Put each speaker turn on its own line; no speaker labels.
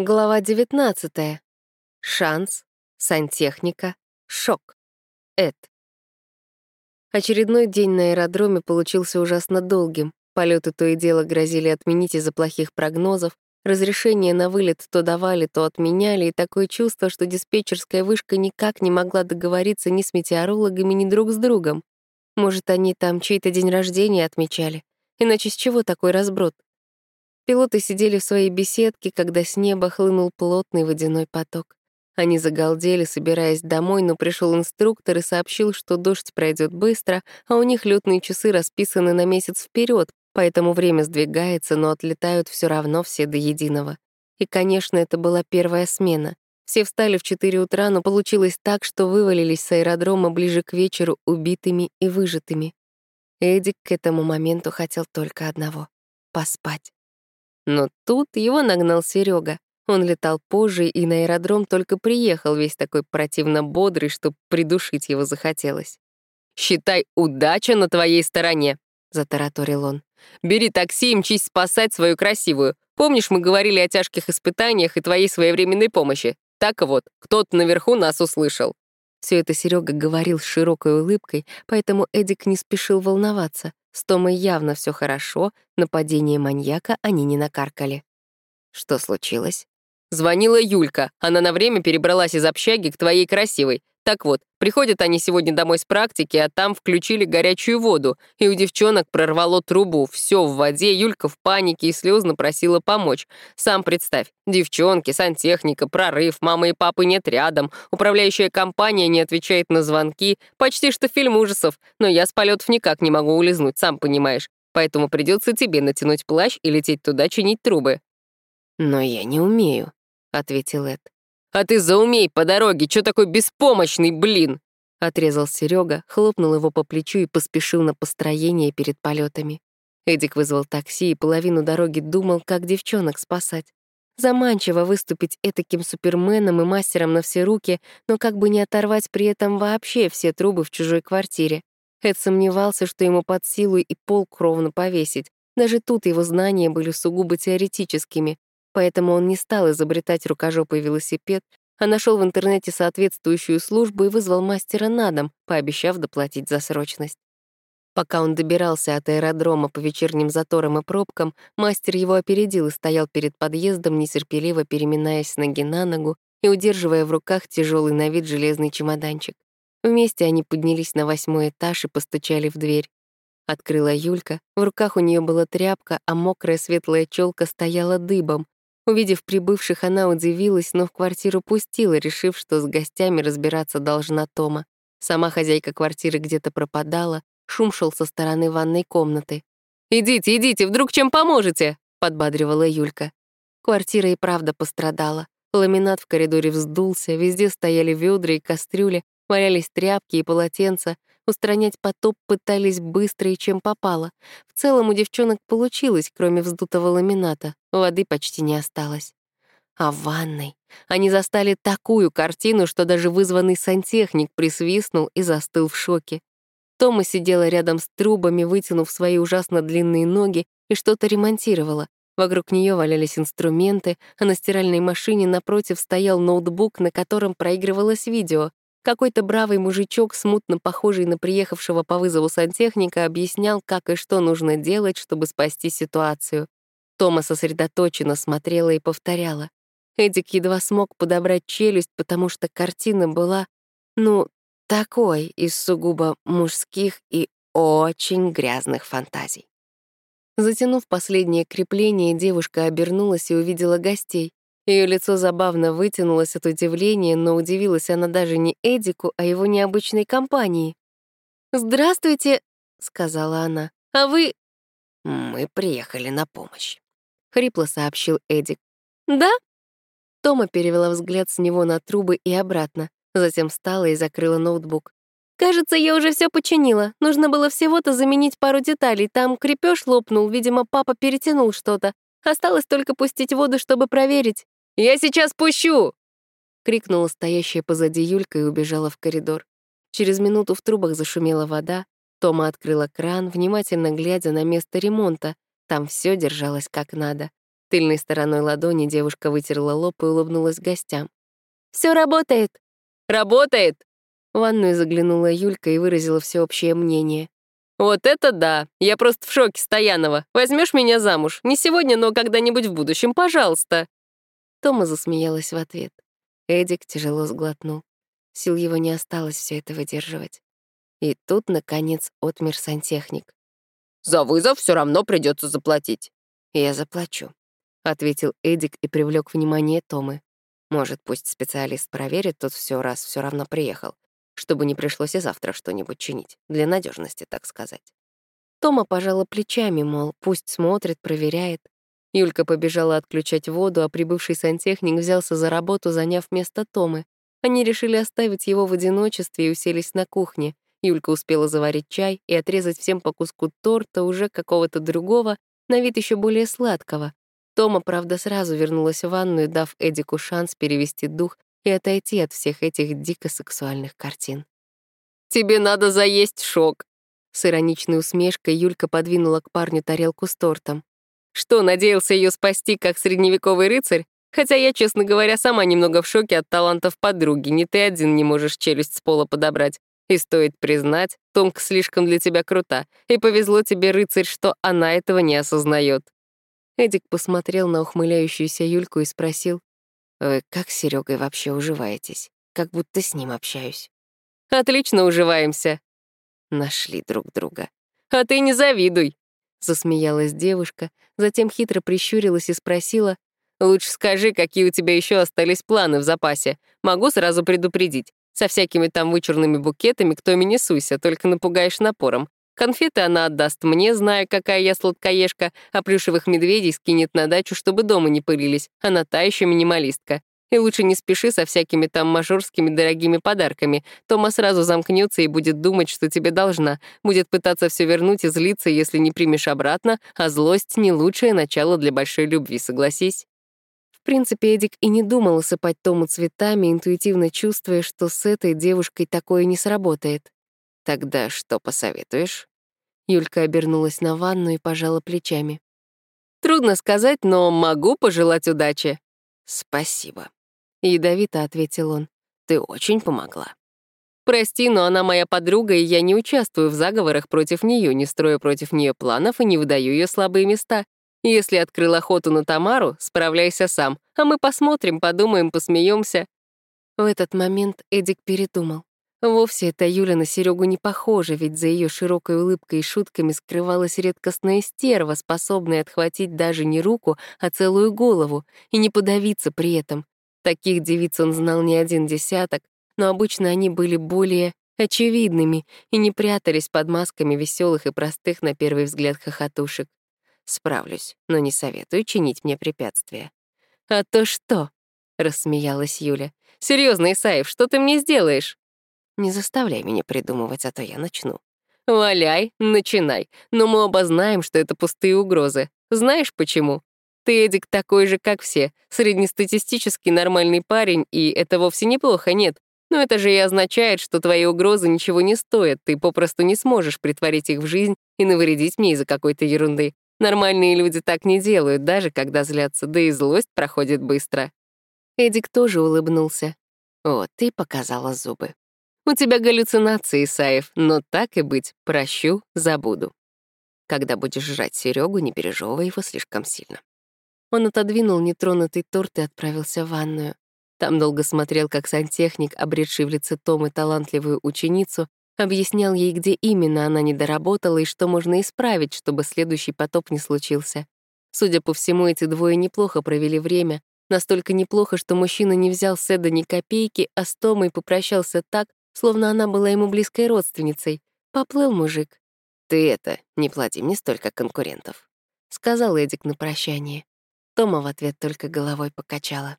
Глава 19. Шанс, сантехника, шок. Эд. Очередной день на аэродроме получился ужасно долгим. Полеты то и дело грозили отменить из-за плохих прогнозов. Разрешение на вылет то давали, то отменяли, и такое чувство, что диспетчерская вышка никак не могла договориться ни с метеорологами, ни друг с другом. Может, они там чей-то день рождения отмечали? Иначе с чего такой разброд? Пилоты сидели в своей беседке, когда с неба хлынул плотный водяной поток. Они загалдели, собираясь домой, но пришел инструктор и сообщил, что дождь пройдет быстро, а у них летные часы расписаны на месяц вперед, поэтому время сдвигается, но отлетают все равно все до единого. И, конечно, это была первая смена. Все встали в 4 утра, но получилось так, что вывалились с аэродрома ближе к вечеру убитыми и выжатыми. Эдик к этому моменту хотел только одного — поспать. Но тут его нагнал Серега. Он летал позже и на аэродром только приехал, весь такой противно бодрый, что придушить его захотелось.
«Считай, удача на твоей стороне», — затараторил он. «Бери такси и мчись спасать свою красивую. Помнишь, мы говорили о тяжких испытаниях и твоей своевременной помощи? Так вот, кто-то наверху нас услышал».
Все это Серега говорил с широкой улыбкой, поэтому Эдик не спешил волноваться. С Томой явно все хорошо, нападение маньяка они не накаркали.
Что случилось? Звонила Юлька. Она на время перебралась из общаги к твоей красивой. Так вот, приходят они сегодня домой с практики, а там включили горячую воду, и у девчонок прорвало трубу. Все в воде, Юлька в панике и слезно просила помочь. Сам представь, девчонки, сантехника, прорыв, мамы и папы нет рядом, управляющая компания не отвечает на звонки, почти что фильм ужасов, но я с полетов никак не могу улизнуть, сам понимаешь. Поэтому придется тебе натянуть плащ и лететь туда чинить трубы.
«Но я не умею», — ответил Эд.
«А ты заумей по дороге, чё такой беспомощный, блин?»
Отрезал Серега, хлопнул его по плечу и поспешил на построение перед полетами. Эдик вызвал такси и половину дороги думал, как девчонок спасать. Заманчиво выступить этаким суперменом и мастером на все руки, но как бы не оторвать при этом вообще все трубы в чужой квартире. Эд сомневался, что ему под силу и пол кровно повесить. Даже тут его знания были сугубо теоретическими поэтому он не стал изобретать рукожопый велосипед, а нашел в интернете соответствующую службу и вызвал мастера на дом, пообещав доплатить за срочность. Пока он добирался от аэродрома по вечерним заторам и пробкам, мастер его опередил и стоял перед подъездом, нетерпеливо переминаясь с ноги на ногу и удерживая в руках тяжелый на вид железный чемоданчик. Вместе они поднялись на восьмой этаж и постучали в дверь. Открыла Юлька, в руках у нее была тряпка, а мокрая светлая челка стояла дыбом. Увидев прибывших, она удивилась, но в квартиру пустила, решив, что с гостями разбираться должна Тома. Сама хозяйка квартиры где-то пропадала, шум шел со стороны ванной комнаты.
«Идите, идите, вдруг чем поможете?» — подбадривала Юлька.
Квартира и правда пострадала. Ламинат в коридоре вздулся, везде стояли ведра и кастрюли, валялись тряпки и полотенца, Устранять потоп пытались быстро и чем попало. В целом у девчонок получилось, кроме вздутого ламината. Воды почти не осталось. А в ванной они застали такую картину, что даже вызванный сантехник присвистнул и застыл в шоке. Тома сидела рядом с трубами, вытянув свои ужасно длинные ноги и что-то ремонтировала. Вокруг нее валялись инструменты, а на стиральной машине напротив стоял ноутбук, на котором проигрывалось видео. Какой-то бравый мужичок, смутно похожий на приехавшего по вызову сантехника, объяснял, как и что нужно делать, чтобы спасти ситуацию. Тома сосредоточенно смотрела и повторяла. Эдик едва смог подобрать челюсть, потому что картина была, ну, такой из сугубо мужских и очень грязных фантазий. Затянув последнее крепление, девушка обернулась и увидела гостей. Ее лицо забавно вытянулось от удивления, но удивилась она даже не Эдику, а его необычной компании. «Здравствуйте», — сказала она. «А вы...»
«Мы приехали на помощь», —
хрипло сообщил Эдик. «Да?» Тома перевела взгляд с него на трубы и обратно, затем встала и закрыла ноутбук. «Кажется, я уже все починила. Нужно было всего-то заменить пару деталей. Там крепеж лопнул, видимо, папа перетянул что-то. Осталось только пустить воду, чтобы проверить.
«Я сейчас пущу!»
— крикнула стоящая позади Юлька и убежала в коридор. Через минуту в трубах зашумела вода. Тома открыла кран, внимательно глядя на место ремонта. Там все держалось как надо. Тыльной стороной ладони девушка вытерла лоб и улыбнулась гостям. Все работает!»
«Работает!»
В ванную заглянула Юлька и выразила всеобщее мнение.
«Вот это да! Я просто в шоке, Стоянова. Возьмешь меня замуж? Не сегодня, но когда-нибудь в будущем, пожалуйста!»
Тома засмеялась в ответ. Эдик тяжело сглотнул. Сил его не осталось все это выдерживать. И тут, наконец, отмер сантехник.
«За вызов все равно придется заплатить».
«Я заплачу», — ответил Эдик и привлек внимание Томы. «Может, пусть специалист проверит, тот все раз все равно приехал, чтобы не пришлось и завтра что-нибудь чинить, для надежности, так сказать». Тома пожала плечами, мол, пусть смотрит, проверяет. Юлька побежала отключать воду, а прибывший сантехник взялся за работу, заняв место Томы. Они решили оставить его в одиночестве и уселись на кухне. Юлька успела заварить чай и отрезать всем по куску торта уже какого-то другого, на вид еще более сладкого. Тома, правда, сразу вернулась в ванную, дав Эдику шанс перевести дух и отойти от всех этих дико сексуальных картин.
«Тебе надо заесть шок!»
С ироничной усмешкой Юлька подвинула к парню тарелку с тортом.
«Что, надеялся ее спасти, как средневековый рыцарь? Хотя я, честно говоря, сама немного в шоке от талантов подруги. Не ты один не можешь челюсть с пола подобрать. И стоит признать, Томка слишком для тебя крута, и повезло тебе, рыцарь, что она этого не осознает.
Эдик посмотрел на ухмыляющуюся Юльку и спросил, «Вы как с Серегой вообще уживаетесь? Как будто с ним общаюсь».
«Отлично уживаемся».
Нашли друг друга.
«А ты не завидуй», —
засмеялась девушка, затем хитро прищурилась и спросила,
Лучше скажи, какие у тебя еще остались планы в запасе. Могу сразу предупредить. Со всякими там вычурными букетами кто не суйся, только напугаешь напором. Конфеты она отдаст мне, зная, какая я сладкоежка, а плюшевых медведей скинет на дачу, чтобы дома не пылились. Она та еще минималистка. И лучше не спеши со всякими там мажорскими дорогими подарками. Тома сразу замкнется и будет думать, что тебе должна. Будет пытаться все вернуть и злиться, если не примешь обратно, а злость — не лучшее начало для большой любви, согласись
принципе, Эдик и не думал осыпать Тому цветами, интуитивно чувствуя, что с этой девушкой такое не сработает. «Тогда что посоветуешь?» Юлька обернулась на ванну и пожала плечами.
«Трудно сказать, но могу пожелать удачи».
«Спасибо», — ядовито ответил он. «Ты очень помогла».
«Прости, но она моя подруга, и я не участвую в заговорах против нее, не строю против нее планов и не выдаю ее слабые места. Если открыл охоту на Тамару, справляйся сам, а мы посмотрим, подумаем, посмеемся.
В этот момент Эдик передумал. Вовсе эта Юля на Серегу не похожа, ведь за ее широкой улыбкой и шутками скрывалась редкостная стерва, способная отхватить даже не руку, а целую голову, и не подавиться при этом. Таких девиц он знал не один десяток, но обычно они были более очевидными и не прятались под масками веселых и простых на первый взгляд хохотушек. Справлюсь, но не советую чинить мне препятствия.
«А то что?» — рассмеялась Юля. Серьезно, Исаев, что ты мне сделаешь?»
«Не заставляй меня придумывать, а то я начну».
«Валяй, начинай. Но мы оба знаем, что это пустые угрозы. Знаешь почему? Ты, Эдик, такой же, как все, среднестатистический нормальный парень, и это вовсе неплохо, нет. Но это же и означает, что твои угрозы ничего не стоят, ты попросту не сможешь притворить их в жизнь и навредить мне из-за какой-то ерунды. Нормальные люди так не делают, даже когда злятся, да и злость проходит быстро.
Эдик тоже улыбнулся. «О, ты показала зубы.
У тебя галлюцинации, Исаев, но так и быть, прощу, забуду.
Когда будешь жрать Серегу, не пережевывай его слишком сильно». Он отодвинул нетронутый торт и отправился в ванную. Там долго смотрел, как сантехник, обретший в лице Томы талантливую ученицу, Объяснял ей, где именно она не доработала и что можно исправить, чтобы следующий потоп не случился. Судя по всему, эти двое неплохо провели время, настолько неплохо, что мужчина не взял с Эда ни копейки, а с Томой попрощался так, словно она была ему близкой родственницей. Поплыл мужик. «Ты это, не плати мне столько конкурентов», — сказал Эдик на прощание. Тома в ответ только головой покачала.